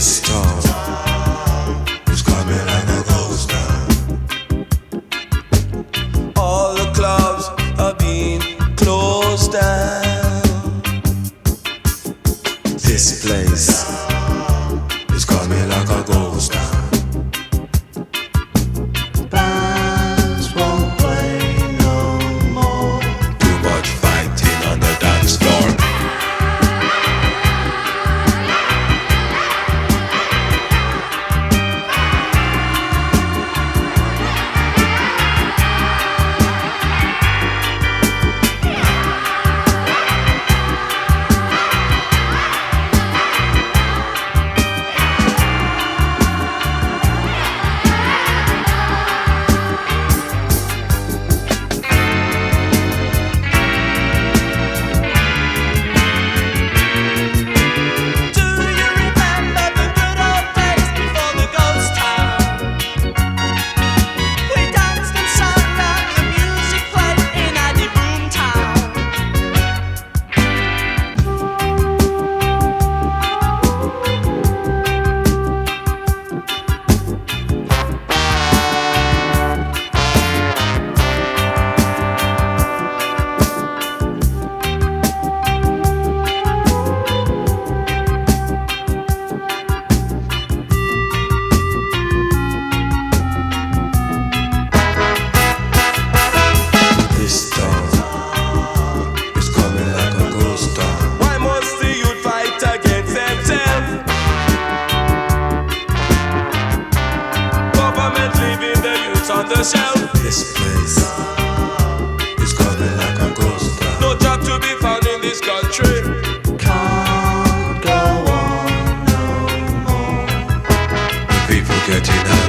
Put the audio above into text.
this storm is coming like a ghost. All the clubs are being closed down. This place. the shelf. This place is coming like a ghost town. No job to be found in this country. Can't go on no more. People getting out.